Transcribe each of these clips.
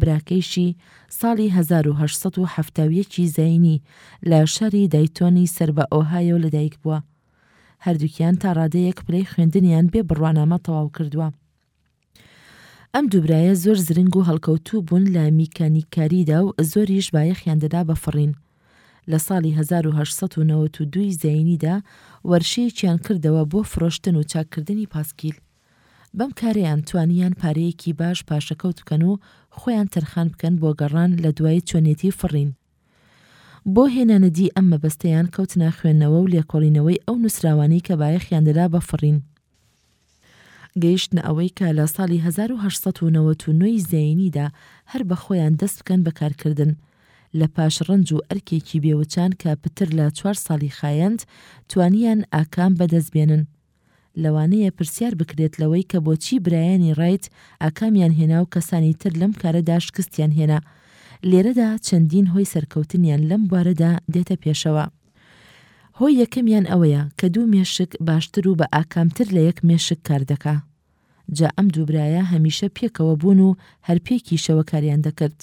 براکەیشی ساڵی هەزار و هەشت سەد و حەفتا و یەک ی زایینی لە شاری دایتۆن ی سەر بە ئۆهایۆ لەدایک بووە. هەردووکیان تا ڕادەیەک پلەی خوێندنیان بێ بڕوانامە تەواو کردووە. ئەم دوو برایە زۆر زرنگ و هەڵکەوتوو بوون لە میکانیککاریدا و زۆریش بایەخیان دەدا بە فڕین. لە ساڵی هەزار و هەشت سەد و نەوەد و دوو ی زایینیدا وەرشەیەکیان کردەوە بۆ فرۆشتن و چاککردنی پاسکیل. بەم کارەیان توانیان پارەیەکی باش پاشەکەوت بکەن و خۆیان تەرخان بکەن بۆ گەڕان لە دوای چۆنیەتی فڕین. بۆ هێنانەدی ئەم مەبەستەیان کەوتنە خوێندنەوە و لێکۆڵینەوەی ئەو نووسراوانەی کە بایەخیان دەدا بە فڕین. گەیشتنە ئەوەی کە لە ساڵی هەزار و هەشت سەد و نەوەد و نۆ ی زایینیدا هەر بە خۆیان دەست بکەن بە کارکردن. لە پاش ڕەنج و ئەرکێکی بێوچان کە پتر لە چوار ساڵی خایاند، توانیان ئاکام بە دەست بێنن. لەوانەیە پرسیار بکرێت لەوەی کە بۆچی برایانی ڕایت ئاکامیان هێنا و کەسانی تر لەم کارەدا شکستیان هێنا. لێرەدا چەندین هۆی سەرکەوتنیان لەم بوارەدا دێتە پێشەوە. هۆی یەکەمیان ئەوەیە کە دوو مێشک باشتر و بە ئاکامتر لە یەک مێشک کار دەکا. جا ئەم دوو برایە هەمیشە پێکەوە بوون و هەر پێکیشەوە کاریان دەکرد.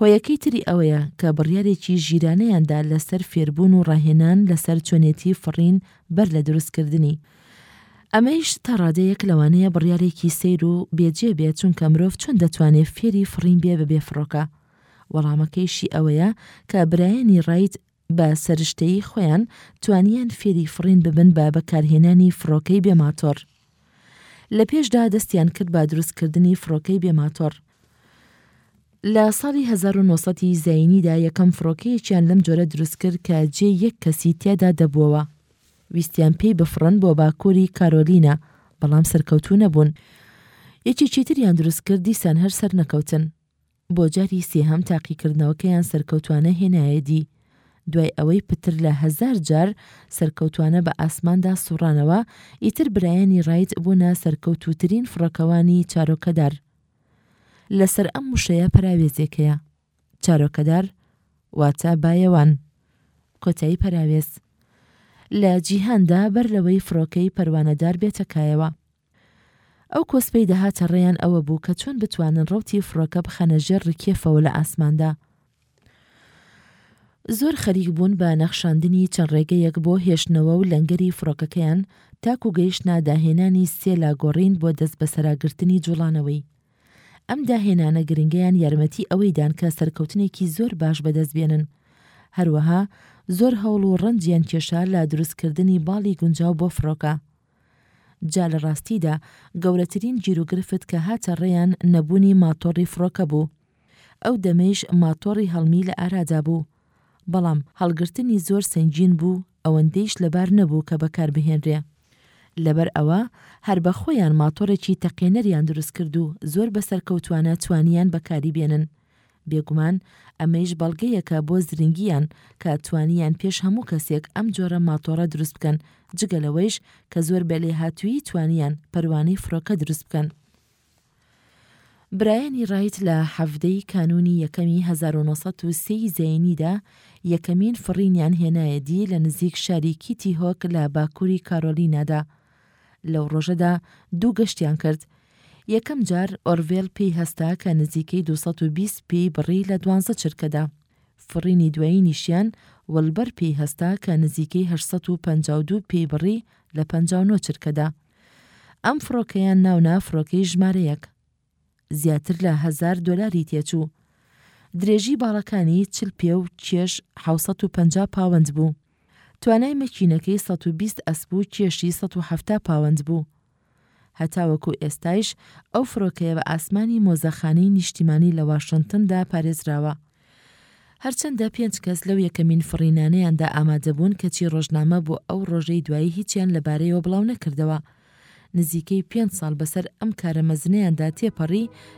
هۆیەکەی تری ئەوەیە کە بڕیارێکی ژیرانەیان دا لەسەر فێربوون و ڕاهێنان لەسەر چۆنێتی فڕین بەر لە دروستکردنی. ئەمەیش تا ڕادەیەک لەوانەیە بڕیارێکی سەیر و بێ جێ بێت چونکە مرۆڤ چۆن دەتوانێ فێری فڕین بێ بەبێ فڕۆکە؟ وەڵامەکەیشی ئەوەیە کە برایانی ڕایت بە سەرشتەیی خۆیان توانیان فێری فڕین ببن بە بەکارهێنانی فڕۆکەی بێ ماتۆڕ. لە پێشدا دەستیان کرد بە دروستکردنی فڕۆکەی بێ ماتۆڕ. لە ساڵی 1900 ی زایینیدا یەکەم فڕۆکەیەکیان لەم جۆرە دروستکرد کە جێ یەک کەسی تیادا دەبووەوە. ویستیان پێی بفڕن بۆ باکووری کارۆلینا، بەڵام سەرکەوتوو نەبوون. یەکێکی تریان دروستکرد، دیسان هەر سەرنەکەوتن. بۆ جاری سێهەم تاقیکردنەوەکەیان سەرکەوتوانە هێنایە دی، دوای ئەوەی پتر لە هەزار جار سەرکەوتوانە بە ئاسماندا سوڕانەوە، ئیتر برایانی ڕایت بوونە سەرکەوتووترین فڕۆکەوانی چارۆکەدار. لەسەر ئەم وشەیە پەراوێزێک هەیە، چارۆکەدار واتە بایەوان، کۆتایی پەراوێز، لە جیهاندا بەر لەوەی فڕۆکەی پەروانەدار بێتە کایەوە. ئەو کۆسپەی دەهاتە ڕێیان ئەوە بوو کە چۆن بتوانن ڕەوتی فڕۆکە بخەنە ژێر ڕکێفەوە لە ئاسماندا. زۆر خەریک بوون بە نەخشاندنی چەند ڕێگەیەک بۆ هێشتنەوە و لەنگەری فڕۆکەکەیان تاکو گەیشتنە داهێنانی سێ لاگۆڕین بۆ دەستبەسەراگرتنی جوڵانەوەی. ئەم داهێنانە گرنگەیان یارمەتی ئەوەی دان کە سەرکەوتنێکی زۆر باش بەدەست بێنن. هەروەها زۆر هەوڵ و ڕەنجیان کێشا لە دروستکردنی باڵی گونجاو بۆ فڕۆکە. جا لە ڕاستیدا گەورەترین گیروگرفت کە هاتە ڕێیان نەبوونی ماتۆڕی فڕۆکە بوو. ئەو دەمەیش ماتۆڕی هەڵمی لە ئارادا بوو. بەڵام هەڵگرتنی زۆر سەنگین بوو، ئەوەندەیش لەبار نەبوو کە بەکار بهێنرێ. لەبەر ئەوە هەر بە خۆیان ماتۆڕێکی تەقێنەریان دروست کرد و زۆر بە سەرکەوتوانە توانییان بەکاری بێنن. بێگومان ئەمەیش بەڵگەیەکە بۆ زرینگییان کە توانییان پێش هەموو کەسێک ئەم جۆرە ماتۆڕە دروست بکەن، جگە لەوەیش کە زۆر بە لێهاتوویی توانییان پەروانەی فڕۆکە دروست بکەن. برایانی ڕایت لە حەڤدە ی کانوونی یەکەمی هەزار و نۆ سەد و سێ ی زەینیدا یەکەمین فڕینیان هێنایە دی لە نزیک شاری کیتی هۆک لە باکووری کارۆلینادا. لەو ڕۆژەدا دوو گەشتیان کرد، یەکەم جار ئۆرڤێل پێی هەستا کە نزیکەی دوو سەد و بیست پێی بڕی لە دوانزە چرکەدا. فڕینی دوایینیشیان وڵبەر پێی هەستا کە نزیکەی هەشت سەد و پەنجا و دوو پێی بڕی لە پەنجا و نۆ چرکەدا. ئەم فڕۆکەیان ناونا فڕۆکەی ژمارە یەک. زیاتر لە هەزار دۆلاری تێچوو. درێژی باڵەکانی چل پێ و کێش حەوت سەد و پەنجا پاوەند بوو. توانای مەکینەکەی سەد و بیست ئەسپ و کێشی سەد و حەفتا پاوەند بوو. هەتاوەکو ئێستایش ئەو فرۆکەیە بە ئاسمانی مۆزەخانەی نیشتیمانی لە واشنتندا پارێزراوە. هەرچەندە پێنج کەس لەو یەکەمین فڕینانەیاندا ئامادەبوون کەچی ڕۆژنامە بۆ ئەو ڕۆژەی دوایی هیچیان لەبارەیەوە بڵاونەکردەوە. نزیکەی پێنج ساڵ بەسەر ئەم کارە مەزنەیاندا تێپەڕی